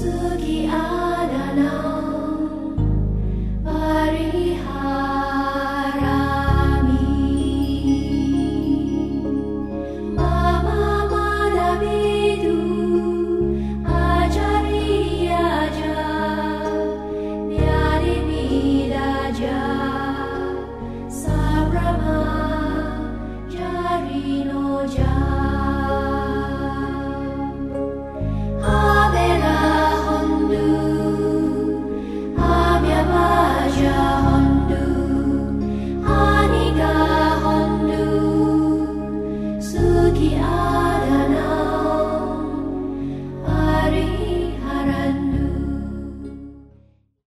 Suki